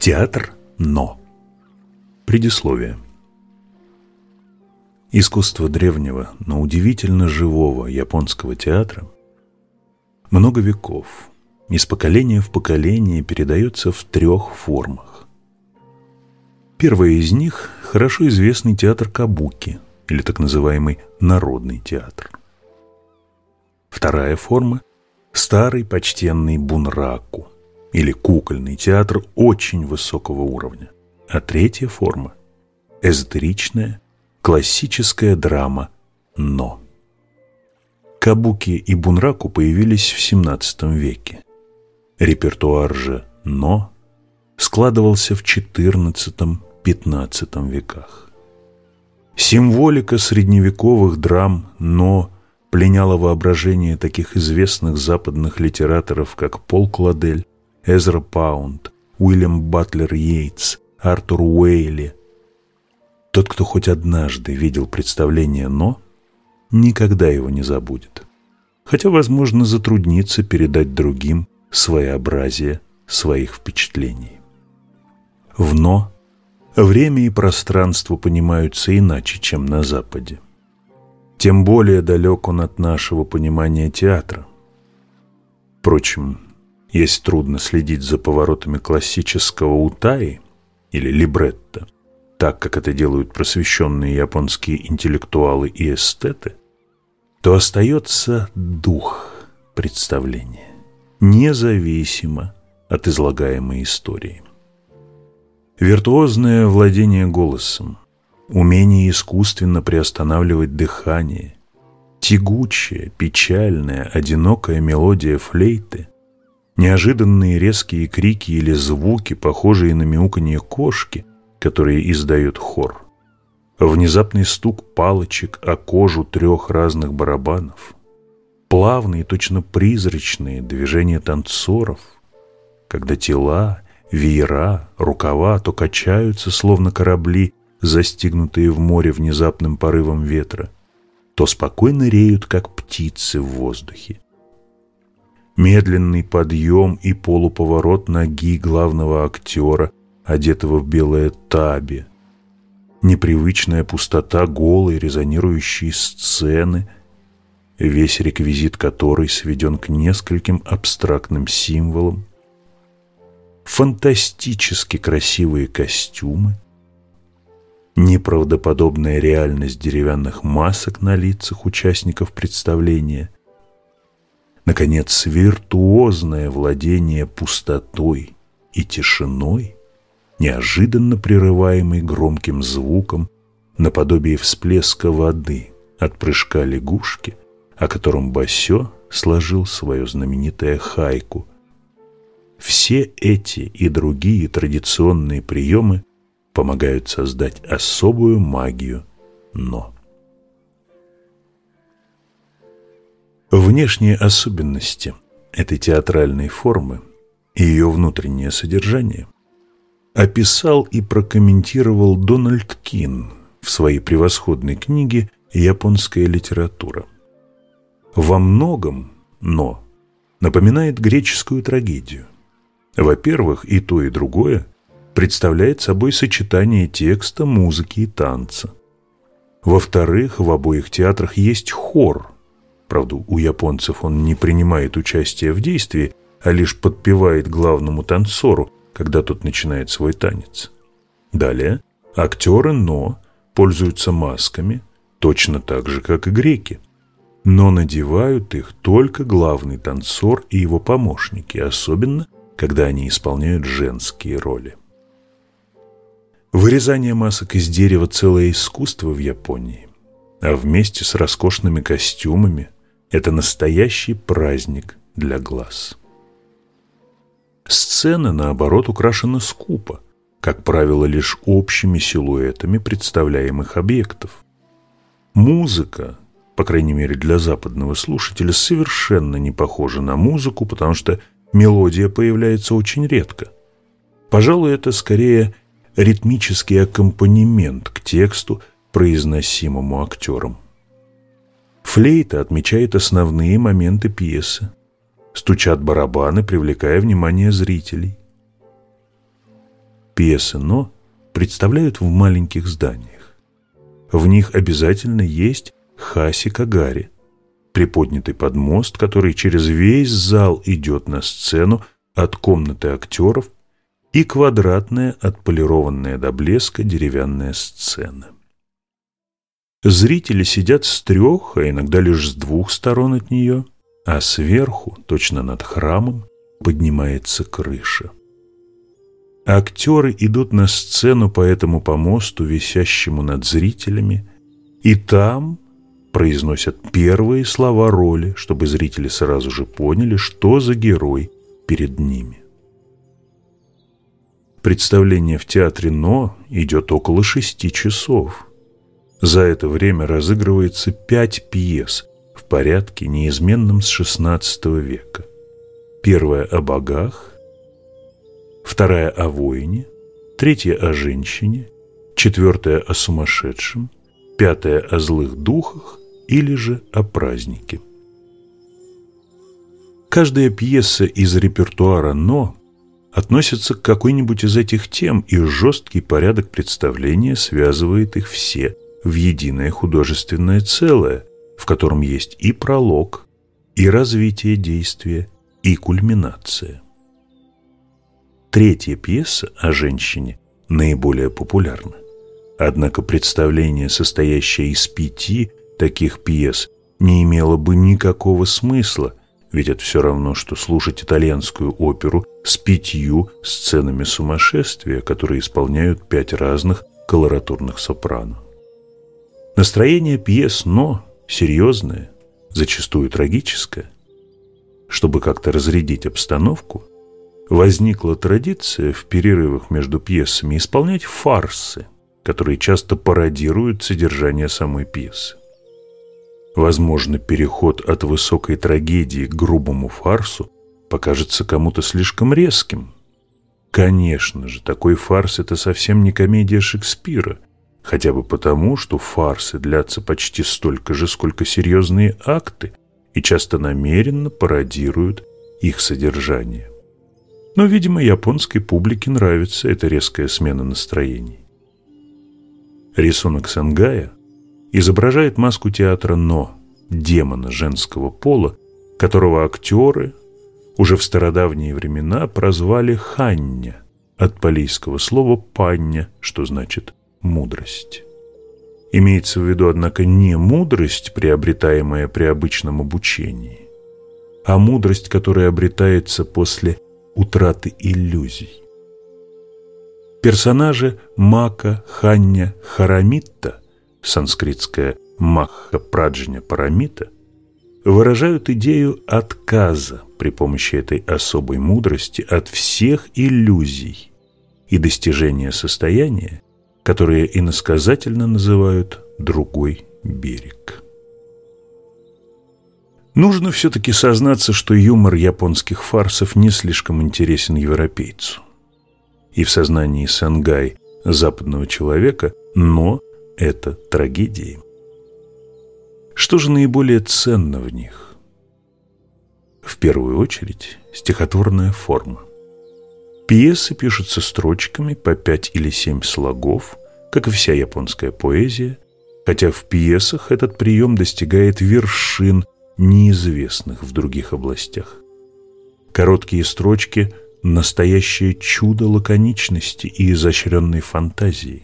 Театр «Но». Предисловие. Искусство древнего, но удивительно живого японского театра много веков, из поколения в поколение передается в трех формах. Первая из них – хорошо известный театр Кабуки, или так называемый народный театр. Вторая форма – старый почтенный бунраку, или кукольный театр очень высокого уровня. А третья форма – эзотеричная, классическая драма «Но». Кабуки и бунраку появились в XVII веке. Репертуар же «Но» складывался в XIV-XV веках. Символика средневековых драм «Но» пленяла воображение таких известных западных литераторов, как Пол Кладель, Эзра Паунд, Уильям Батлер Йейтс, Артур Уэйли. Тот, кто хоть однажды видел представление «Но», никогда его не забудет. Хотя, возможно, затруднится передать другим своеобразие своих впечатлений. В «Но» время и пространство понимаются иначе, чем на Западе. Тем более далек он от нашего понимания театра. Впрочем, есть трудно следить за поворотами классического утаи или либретто, так как это делают просвещенные японские интеллектуалы и эстеты, то остается дух представления, независимо от излагаемой истории. Виртуозное владение голосом, умение искусственно приостанавливать дыхание, тягучая, печальная, одинокая мелодия флейты неожиданные резкие крики или звуки, похожие на мяуканье кошки, которые издают хор, внезапный стук палочек о кожу трех разных барабанов, плавные, точно призрачные движения танцоров, когда тела, веера, рукава то качаются, словно корабли, застигнутые в море внезапным порывом ветра, то спокойно реют, как птицы в воздухе медленный подъем и полуповорот ноги главного актера, одетого в белое таби, непривычная пустота голой резонирующей сцены, весь реквизит которой сведен к нескольким абстрактным символам, фантастически красивые костюмы, неправдоподобная реальность деревянных масок на лицах участников представления – Наконец, виртуозное владение пустотой и тишиной, неожиданно прерываемый громким звуком, наподобие всплеска воды от прыжка лягушки, о котором Басё сложил свою знаменитое хайку. Все эти и другие традиционные приемы помогают создать особую магию «но». Внешние особенности этой театральной формы и ее внутреннее содержание описал и прокомментировал Дональд Кин в своей превосходной книге «Японская литература». Во многом «но» напоминает греческую трагедию. Во-первых, и то, и другое представляет собой сочетание текста, музыки и танца. Во-вторых, в обоих театрах есть хор – Правда, у японцев он не принимает участия в действии, а лишь подпевает главному танцору, когда тот начинает свой танец. Далее, актеры «но» пользуются масками, точно так же, как и греки. Но надевают их только главный танцор и его помощники, особенно, когда они исполняют женские роли. Вырезание масок из дерева – целое искусство в Японии, а вместе с роскошными костюмами – это настоящий праздник для глаз. Сцена, наоборот, украшена скупо, как правило, лишь общими силуэтами представляемых объектов. Музыка, по крайней мере для западного слушателя, совершенно не похожа на музыку, потому что мелодия появляется очень редко. Пожалуй, это скорее ритмический аккомпанемент к тексту, произносимому актером. Флейта отмечает основные моменты пьесы. Стучат барабаны, привлекая внимание зрителей. Пьесы «но» представляют в маленьких зданиях. В них обязательно есть хаси-кагари, приподнятый подмост, который через весь зал идет на сцену от комнаты актеров и квадратная, отполированная до блеска деревянная сцена. Зрители сидят с трех, а иногда лишь с двух сторон от нее, а сверху, точно над храмом, поднимается крыша. Актеры идут на сцену по этому помосту, висящему над зрителями, и там произносят первые слова роли, чтобы зрители сразу же поняли, что за герой перед ними. Представление в театре «Но» идет около шести часов. За это время разыгрывается пять пьес в порядке, неизменном с XVI века. Первая о богах, вторая о воине, третья о женщине, четвертая о сумасшедшем, пятая о злых духах или же о празднике. Каждая пьеса из репертуара «Но» относится к какой-нибудь из этих тем, и жесткий порядок представления связывает их все в единое художественное целое, в котором есть и пролог, и развитие действия, и кульминация. Третья пьеса о женщине наиболее популярна. Однако представление, состоящее из пяти таких пьес, не имело бы никакого смысла, ведь это все равно, что слушать итальянскую оперу с пятью сценами сумасшествия, которые исполняют пять разных колоратурных сопрано. Настроение пьес «но» серьезное, зачастую трагическое. Чтобы как-то разрядить обстановку, возникла традиция в перерывах между пьесами исполнять фарсы, которые часто пародируют содержание самой пьесы. Возможно, переход от высокой трагедии к грубому фарсу покажется кому-то слишком резким. Конечно же, такой фарс – это совсем не комедия Шекспира, хотя бы потому, что фарсы длятся почти столько же, сколько серьезные акты, и часто намеренно пародируют их содержание. Но, видимо, японской публике нравится эта резкая смена настроений. Рисунок Сангая изображает маску театра «Но» демона женского пола, которого актеры уже в стародавние времена прозвали Хання, от палийского слова «пання», что значит «мудрость». Имеется в виду, однако, не мудрость, приобретаемая при обычном обучении, а мудрость, которая обретается после утраты иллюзий. Персонажи Мака, Хання, Харамитта санскритское Махха Праджня Парамита, выражают идею отказа при помощи этой особой мудрости от всех иллюзий и достижения состояния, которое иносказательно называют «другой берег». Нужно все-таки сознаться, что юмор японских фарсов не слишком интересен европейцу. И в сознании сангай западного человека «но» это трагедии. Что же наиболее ценно в них? В первую очередь стихотворная форма. Пьесы пишутся строчками по пять или семь слогов, как и вся японская поэзия, хотя в пьесах этот прием достигает вершин, неизвестных в других областях. Короткие строчки – настоящее чудо лаконичности и изощренной фантазии.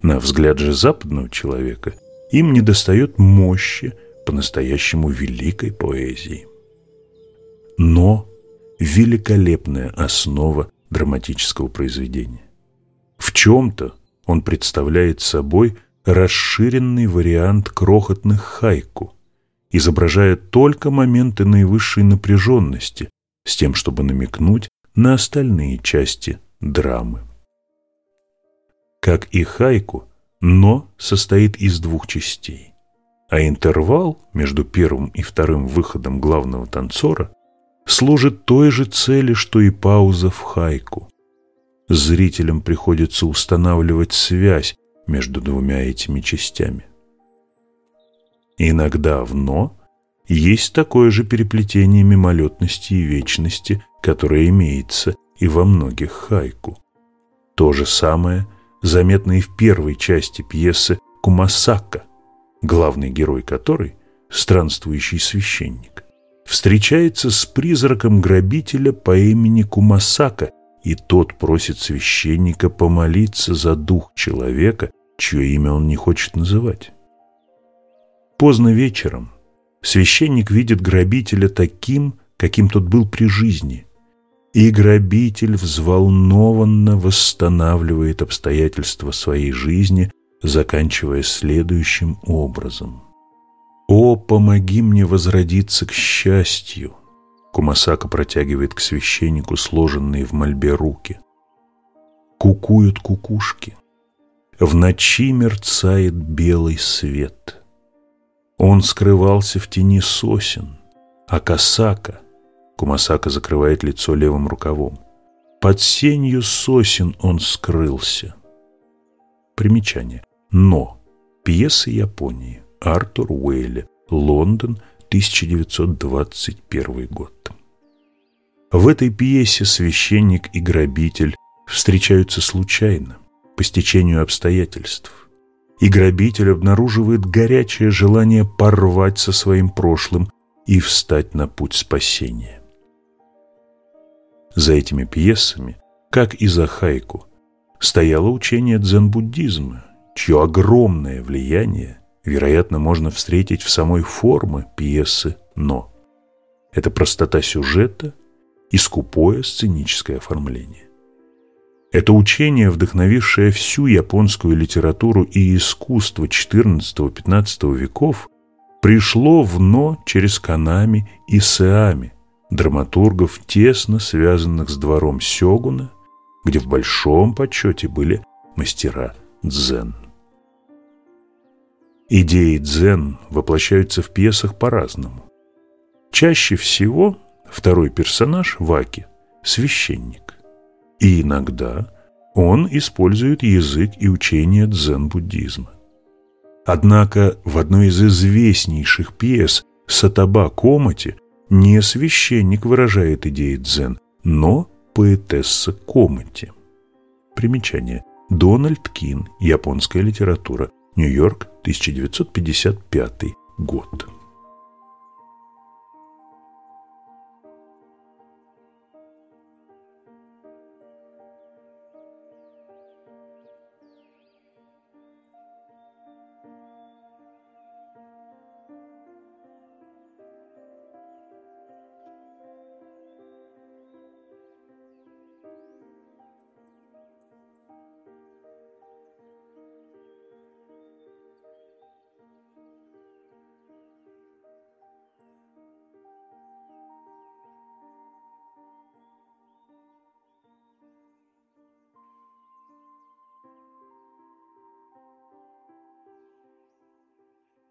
На взгляд же западного человека им недостает мощи по-настоящему великой поэзии. Но великолепная основа драматического произведения. В чем-то он представляет собой расширенный вариант крохотных хайку, изображая только моменты наивысшей напряженности, с тем, чтобы намекнуть на остальные части драмы. Как и хайку, но состоит из двух частей, а интервал между первым и вторым выходом главного танцора служит той же цели, что и пауза в хайку. Зрителям приходится устанавливать связь между двумя этими частями. Иногда в «но» есть такое же переплетение мимолетности и вечности, которое имеется и во многих хайку. То же самое заметно и в первой части пьесы «Кумасака», главный герой которой – странствующий священник встречается с призраком грабителя по имени Кумасака, и тот просит священника помолиться за дух человека, чье имя он не хочет называть. Поздно вечером священник видит грабителя таким, каким тот был при жизни, и грабитель взволнованно восстанавливает обстоятельства своей жизни, заканчивая следующим образом – «О, помоги мне возродиться к счастью!» Кумасака протягивает к священнику сложенные в мольбе руки. Кукуют кукушки. В ночи мерцает белый свет. Он скрывался в тени сосен, а Касака, Кумасака закрывает лицо левым рукавом, под сенью сосен он скрылся. Примечание. Но. Пьеса Японии. Артур Уэйли, Лондон, 1921 год. В этой пьесе священник и грабитель встречаются случайно, по стечению обстоятельств. И грабитель обнаруживает горячее желание порвать со своим прошлым и встать на путь спасения. За этими пьесами, как и за хайку, стояло учение дзен-буддизма, чье огромное влияние вероятно, можно встретить в самой форме пьесы «Но». Это простота сюжета и скупое сценическое оформление. Это учение, вдохновившее всю японскую литературу и искусство XIV-XV веков, пришло в «Но» через Канами и Сеами, драматургов, тесно связанных с двором Сёгуна, где в большом почете были мастера дзен. Идеи дзен воплощаются в пьесах по-разному. Чаще всего второй персонаж Ваки – священник. И иногда он использует язык и учение дзен-буддизма. Однако в одной из известнейших пьес «Сатаба Комати» не священник выражает идеи дзен, но поэтесса Комати. Примечание. Дональд Кин. Японская литература. Нью-Йорк, 1955 год.